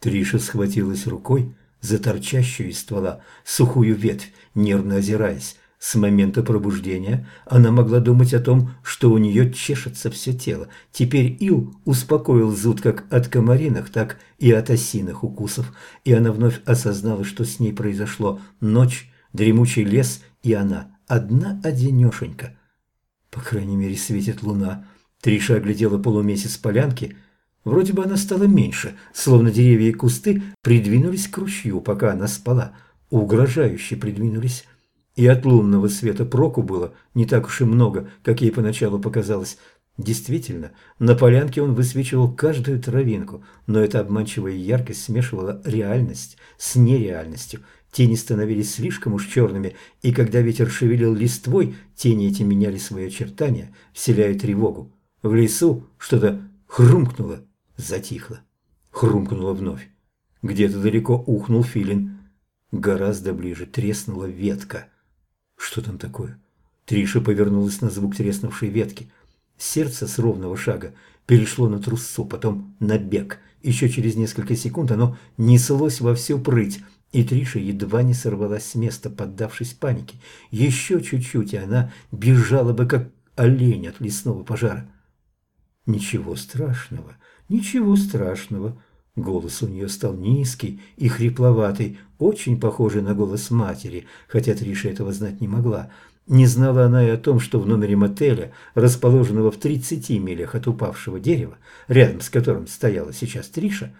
Триша схватилась рукой за торчащую из ствола сухую ветвь, нервно озираясь. С момента пробуждения она могла думать о том, что у нее чешется все тело. Теперь Ил успокоил зуд как от комариных, так и от осиных укусов, и она вновь осознала, что с ней произошло. Ночь, дремучий лес, и она одна-одинешенька. По крайней мере, светит луна. Триша оглядела полумесяц полянки. Вроде бы она стала меньше, словно деревья и кусты придвинулись к ручью, пока она спала. Угрожающе придвинулись и от лунного света проку было не так уж и много, как ей поначалу показалось. Действительно, на полянке он высвечивал каждую травинку, но эта обманчивая яркость смешивала реальность с нереальностью. Тени становились слишком уж черными, и когда ветер шевелил листвой, тени эти меняли свои очертания, вселяя тревогу. В лесу что-то хрумкнуло, затихло. Хрумкнуло вновь. Где-то далеко ухнул филин. Гораздо ближе треснула ветка. Что там такое? Триша повернулась на звук треснувшей ветки. Сердце с ровного шага перешло на трусцу, потом на бег. Еще через несколько секунд оно неслось во всю прыть, и Триша едва не сорвалась с места, поддавшись панике. Еще чуть-чуть, и она бежала бы, как олень от лесного пожара. Ничего страшного, ничего страшного. Голос у нее стал низкий и хрипловатый, очень похожий на голос матери, хотя Триша этого знать не могла. Не знала она и о том, что в номере мотеля, расположенного в 30 милях от упавшего дерева, рядом с которым стояла сейчас Триша,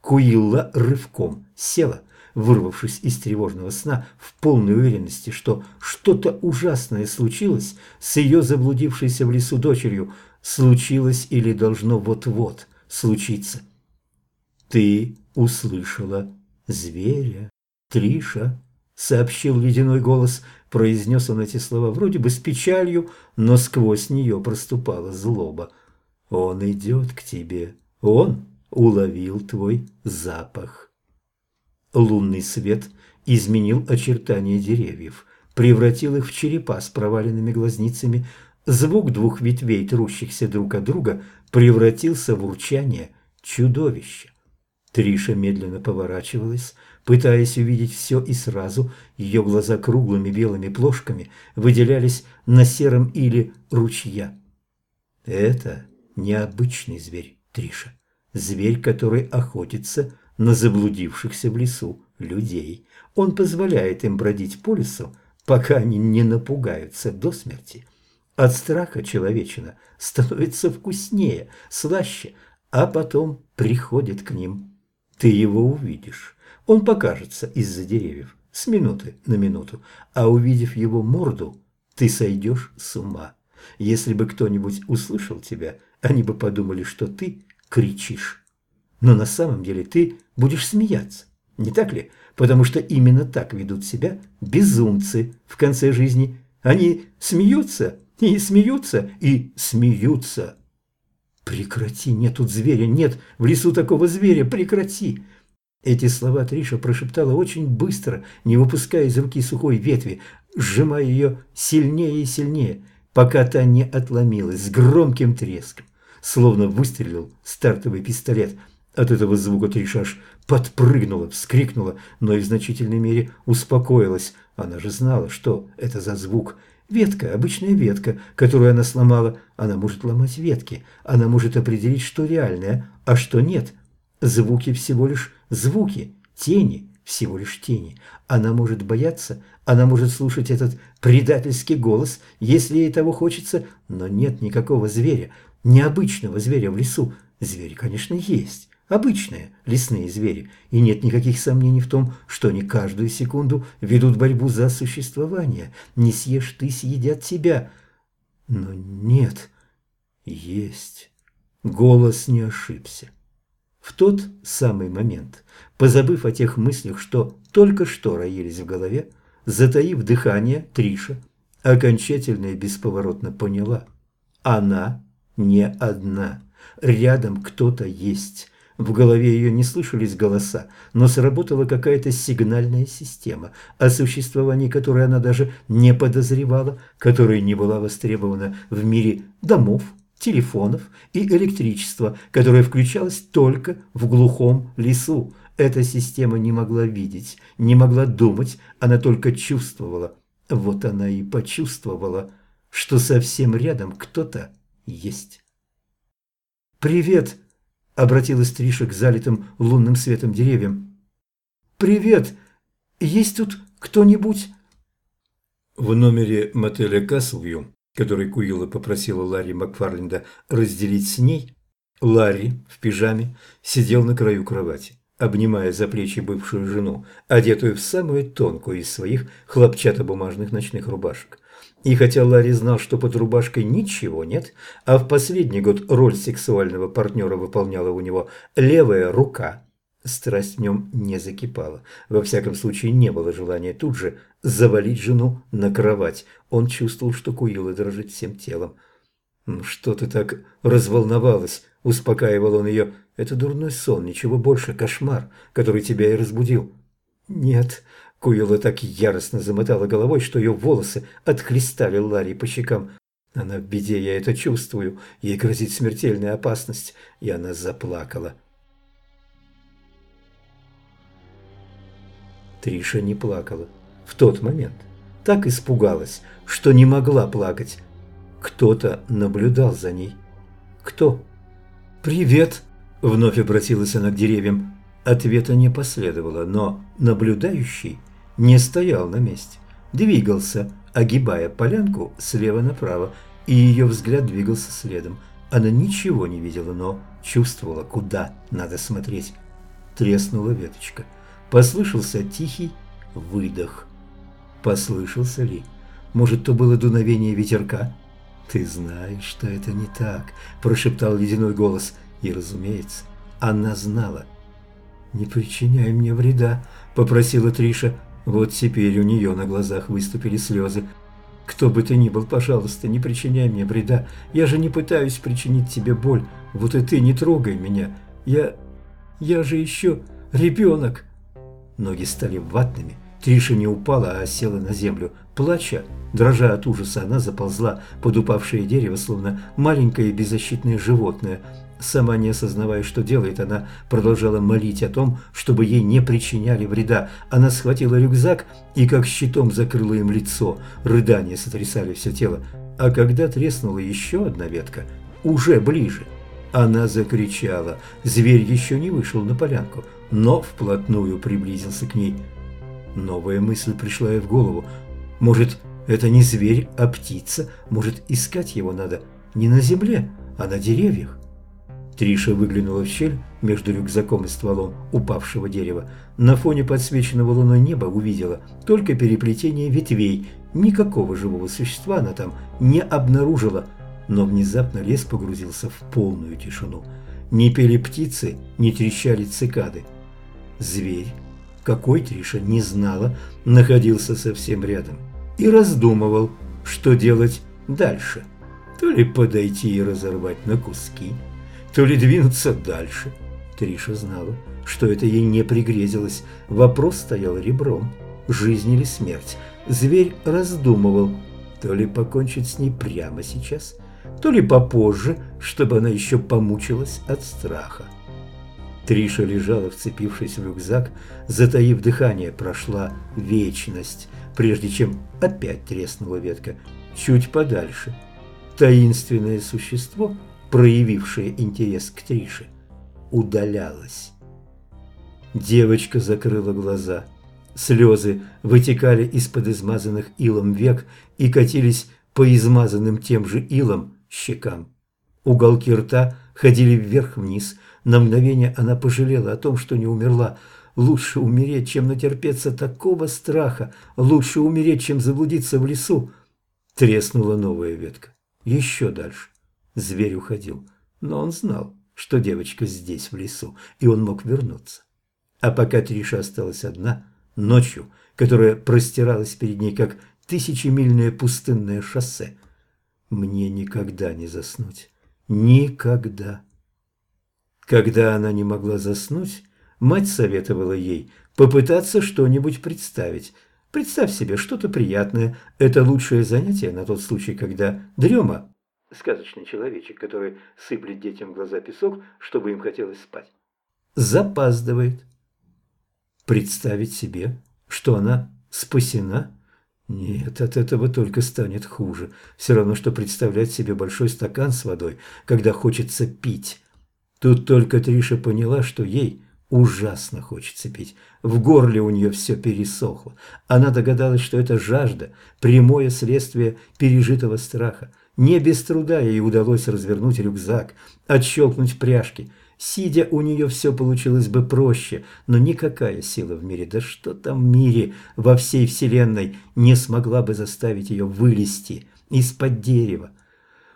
Куилла рывком села, вырвавшись из тревожного сна в полной уверенности, что что-то ужасное случилось с ее заблудившейся в лесу дочерью, случилось или должно вот-вот случиться. «Ты услышала зверя, Триша», — сообщил ледяной голос. Произнес он эти слова вроде бы с печалью, но сквозь нее проступала злоба. «Он идет к тебе. Он уловил твой запах». Лунный свет изменил очертания деревьев, превратил их в черепа с проваленными глазницами. Звук двух ветвей, трущихся друг от друга, превратился в урчание чудовища. Триша медленно поворачивалась, пытаясь увидеть все и сразу. Ее глаза круглыми белыми плошками выделялись на сером или ручья. Это необычный зверь, Триша. Зверь, который охотится на заблудившихся в лесу людей. Он позволяет им бродить по лесу, пока они не напугаются до смерти. От страха человечина становится вкуснее, слаще, а потом приходит к ним ты его увидишь. Он покажется из-за деревьев с минуты на минуту, а увидев его морду, ты сойдешь с ума. Если бы кто-нибудь услышал тебя, они бы подумали, что ты кричишь. Но на самом деле ты будешь смеяться, не так ли? Потому что именно так ведут себя безумцы в конце жизни. Они смеются и смеются и смеются. «Прекрати! Нет тут зверя! Нет в лесу такого зверя! Прекрати!» Эти слова Триша прошептала очень быстро, не выпуская из руки сухой ветви, сжимая ее сильнее и сильнее, пока та не отломилась с громким треском, словно выстрелил стартовый пистолет. От этого звука Триша аж подпрыгнула, вскрикнула, но и в значительной мере успокоилась. Она же знала, что это за звук – Ветка, обычная ветка, которую она сломала, она может ломать ветки, она может определить, что реальное, а что нет. Звуки всего лишь звуки, тени всего лишь тени. Она может бояться, она может слушать этот предательский голос, если ей того хочется, но нет никакого зверя, необычного зверя в лесу. Звери, конечно, есть обычные лесные звери, и нет никаких сомнений в том, что они каждую секунду ведут борьбу за существование. Не съешь ты, съедят тебя. Но нет, есть. Голос не ошибся. В тот самый момент, позабыв о тех мыслях, что только что роились в голове, затаив дыхание, Триша окончательно и бесповоротно поняла. Она не одна. Рядом кто-то есть. В голове ее не слышались голоса, но сработала какая-то сигнальная система, о существовании которой она даже не подозревала, которая не была востребована в мире домов, телефонов и электричества, которое включалось только в глухом лесу. Эта система не могла видеть, не могла думать, она только чувствовала. Вот она и почувствовала, что совсем рядом кто-то есть. «Привет!» – обратилась Триша к залитым лунным светом деревьям. «Привет! Есть тут кто-нибудь?» В номере мотеля Каслвью, который Куилла попросила Ларри Макфарленда разделить с ней, Ларри в пижаме сидел на краю кровати, обнимая за плечи бывшую жену, одетую в самую тонкую из своих хлопчатобумажных ночных рубашек. И хотя Ларри знал, что под рубашкой ничего нет, а в последний год роль сексуального партнера выполняла у него левая рука, страсть в нем не закипала. Во всяком случае, не было желания тут же завалить жену на кровать. Он чувствовал, что Куила дрожит всем телом. «Что ты так разволновалась?» – успокаивал он ее. «Это дурной сон, ничего больше, кошмар, который тебя и разбудил». «Нет», Куила так яростно замотала головой, что ее волосы отхлестали Ларри по щекам. Она в беде, я это чувствую. Ей грозит смертельная опасность. И она заплакала. Триша не плакала. В тот момент. Так испугалась, что не могла плакать. Кто-то наблюдал за ней. Кто? «Привет!» – вновь обратилась она к деревьям. Ответа не последовало, но наблюдающий не стоял на месте, двигался, огибая полянку слева направо, и ее взгляд двигался следом. Она ничего не видела, но чувствовала, куда надо смотреть. Треснула веточка. Послышался тихий выдох. Послышался ли? Может, то было дуновение ветерка? «Ты знаешь, что это не так», – прошептал ледяной голос. И, разумеется, она знала. «Не причиняй мне вреда», – попросила Триша. Вот теперь у нее на глазах выступили слезы. «Кто бы ты ни был, пожалуйста, не причиняй мне вреда. Я же не пытаюсь причинить тебе боль. Вот и ты не трогай меня. Я... я же еще ребенок». Ноги стали ватными. Триша не упала, а села на землю. Плача, дрожа от ужаса, она заползла под упавшее дерево, словно маленькое беззащитное животное – Сама не осознавая, что делает, она продолжала молить о том, чтобы ей не причиняли вреда. Она схватила рюкзак и как щитом закрыла им лицо. Рыдания сотрясали все тело. А когда треснула еще одна ветка, уже ближе, она закричала. Зверь еще не вышел на полянку, но вплотную приблизился к ней. Новая мысль пришла ей в голову. Может, это не зверь, а птица? Может, искать его надо не на земле, а на деревьях? Триша выглянула в щель между рюкзаком и стволом упавшего дерева. На фоне подсвеченного луной неба увидела только переплетение ветвей. Никакого живого существа она там не обнаружила. Но внезапно лес погрузился в полную тишину. Не пели птицы, не трещали цикады. Зверь, какой Триша не знала, находился совсем рядом и раздумывал, что делать дальше. То ли подойти и разорвать на куски, то ли двинуться дальше. Триша знала, что это ей не пригрезилось. Вопрос стоял ребром. Жизнь или смерть. Зверь раздумывал, то ли покончить с ней прямо сейчас, то ли попозже, чтобы она еще помучилась от страха. Триша лежала, вцепившись в рюкзак, затаив дыхание, прошла вечность, прежде чем опять треснула ветка, чуть подальше. Таинственное существо – проявившая интерес к Трише, удалялась. Девочка закрыла глаза. Слезы вытекали из-под измазанных илом век и катились по измазанным тем же илом щекам. Уголки рта ходили вверх-вниз. На мгновение она пожалела о том, что не умерла. Лучше умереть, чем натерпеться такого страха. Лучше умереть, чем заблудиться в лесу. Треснула новая ветка. Еще дальше. Зверь уходил, но он знал, что девочка здесь, в лесу, и он мог вернуться. А пока Триша осталась одна, ночью, которая простиралась перед ней, как тысячемильное пустынное шоссе, мне никогда не заснуть. Никогда. Когда она не могла заснуть, мать советовала ей попытаться что-нибудь представить. Представь себе что-то приятное. Это лучшее занятие на тот случай, когда дрема сказочный человечек, который сыплет детям в глаза песок, чтобы им хотелось спать. Запаздывает. представить себе, что она спасена? Нет, от этого только станет хуже. Все равно, что представлять себе большой стакан с водой, когда хочется пить. Тут только Триша поняла, что ей ужасно хочется пить. В горле у нее все пересохло. Она догадалась, что это жажда, прямое следствие пережитого страха. Не без труда ей удалось развернуть рюкзак, отщелкнуть пряжки. Сидя, у нее все получилось бы проще, но никакая сила в мире, да что там в мире, во всей вселенной, не смогла бы заставить ее вылезти из-под дерева.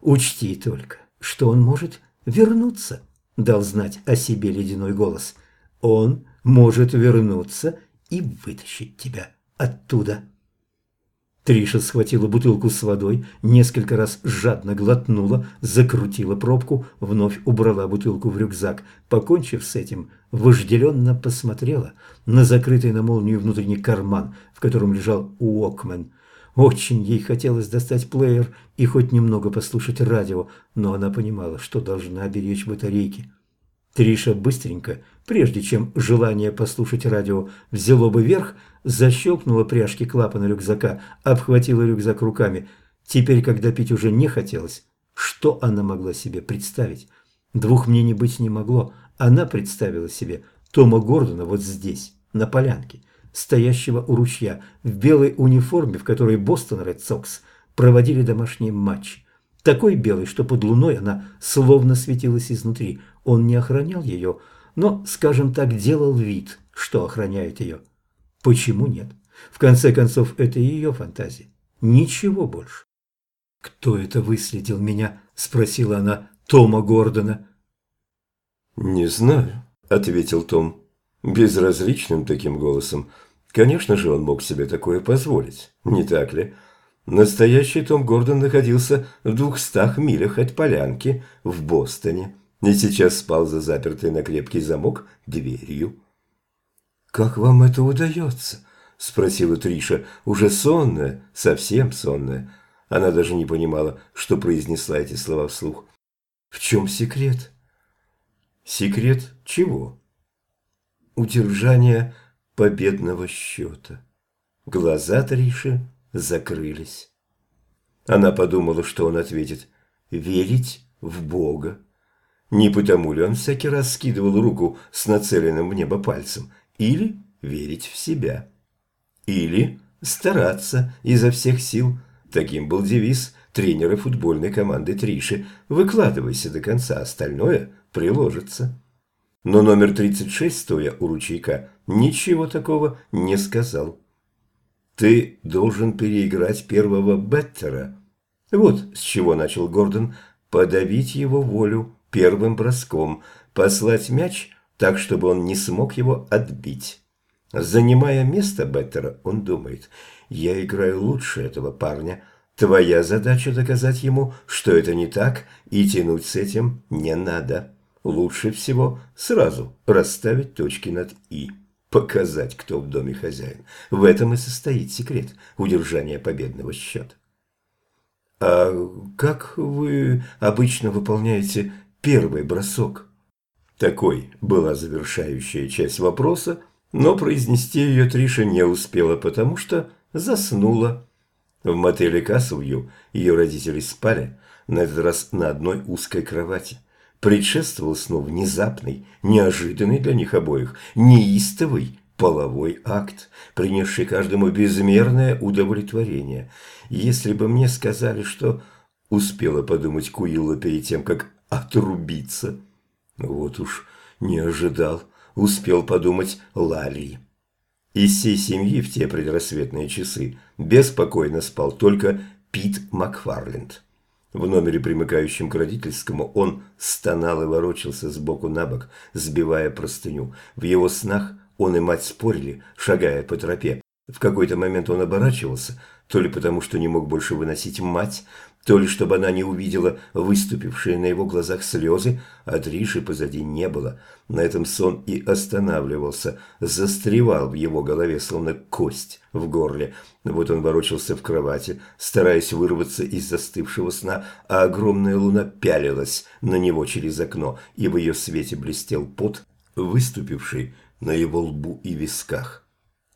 Учти только, что он может вернуться, дал знать о себе ледяной голос. Он может вернуться и вытащить тебя оттуда. Триша схватила бутылку с водой, несколько раз жадно глотнула, закрутила пробку, вновь убрала бутылку в рюкзак. Покончив с этим, вожделенно посмотрела на закрытый на молнию внутренний карман, в котором лежал Уокмен. Очень ей хотелось достать плеер и хоть немного послушать радио, но она понимала, что должна беречь батарейки. Триша быстренько, прежде чем желание послушать радио взяло бы верх, защелкнула пряжки клапана рюкзака, обхватила рюкзак руками. Теперь, когда пить уже не хотелось, что она могла себе представить? Двух мнений быть не могло. Она представила себе Тома Гордона вот здесь, на полянке, стоящего у ручья, в белой униформе, в которой Бостон Ред Сокс проводили домашние матчи. Такой белый, что под луной она словно светилась изнутри. Он не охранял ее, но, скажем так, делал вид, что охраняет ее. Почему нет? В конце концов, это ее фантазия. Ничего больше. «Кто это выследил меня?» – спросила она Тома Гордона. «Не знаю», – ответил Том, безразличным таким голосом. «Конечно же, он мог себе такое позволить, не так ли?» Настоящий Том Гордон находился в двухстах милях от полянки в Бостоне и сейчас спал за запертой на крепкий замок дверью. «Как вам это удается?» – спросила Триша, уже сонная, совсем сонная. Она даже не понимала, что произнесла эти слова вслух. «В чем секрет?» «Секрет чего?» «Удержание победного счета». Глаза Триши закрылись. Она подумала, что он ответит «верить в Бога». Не потому ли он всякий раз скидывал руку с нацеленным в небо пальцем, или верить в себя, или стараться изо всех сил. Таким был девиз тренера футбольной команды Триши «Выкладывайся до конца, остальное приложится». Но номер 36, стоя у ручейка, ничего такого не сказал. Ты должен переиграть первого Беттера. Вот с чего начал Гордон. Подавить его волю первым броском, послать мяч так, чтобы он не смог его отбить. Занимая место Беттера, он думает, я играю лучше этого парня. Твоя задача доказать ему, что это не так, и тянуть с этим не надо. Лучше всего сразу расставить точки над «и» показать, кто в доме хозяин. В этом и состоит секрет удержания победного счета. А как вы обычно выполняете первый бросок? Такой была завершающая часть вопроса, но произнести ее Триша не успела, потому что заснула. В мотеле Каслвью ее родители спали, на этот раз на одной узкой кровати предшествовал сну внезапный, неожиданный для них обоих, неистовый половой акт, принесший каждому безмерное удовлетворение. Если бы мне сказали, что успела подумать Куилла перед тем, как отрубиться, вот уж не ожидал, успел подумать Ларри. Из всей семьи в те предрассветные часы беспокойно спал только Пит Макфарленд. В номере, примыкающем к родительскому, он стонал и ворочался сбоку на бок, сбивая простыню. В его снах он и мать спорили, шагая по тропе. В какой-то момент он оборачивался, то ли потому, что не мог больше выносить мать, то ли чтобы она не увидела выступившие на его глазах слезы, а Триши позади не было. На этом сон и останавливался, застревал в его голове, словно кость в горле. Вот он ворочался в кровати, стараясь вырваться из застывшего сна, а огромная луна пялилась на него через окно, и в ее свете блестел пот, выступивший на его лбу и висках.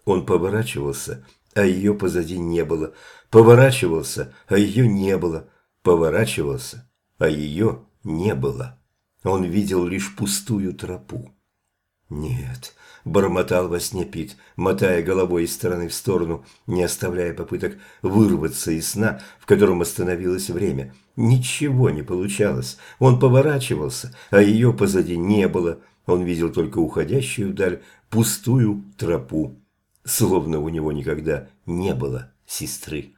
Он поворачивался, а ее позади не было. Поворачивался, а ее не было. Поворачивался, а ее не было. Он видел лишь пустую тропу. «Нет», – бормотал во сне Пит, мотая головой из стороны в сторону, не оставляя попыток вырваться из сна, в котором остановилось время. Ничего не получалось. Он поворачивался, а ее позади не было. Он видел только уходящую вдаль пустую тропу, словно у него никогда не было сестры.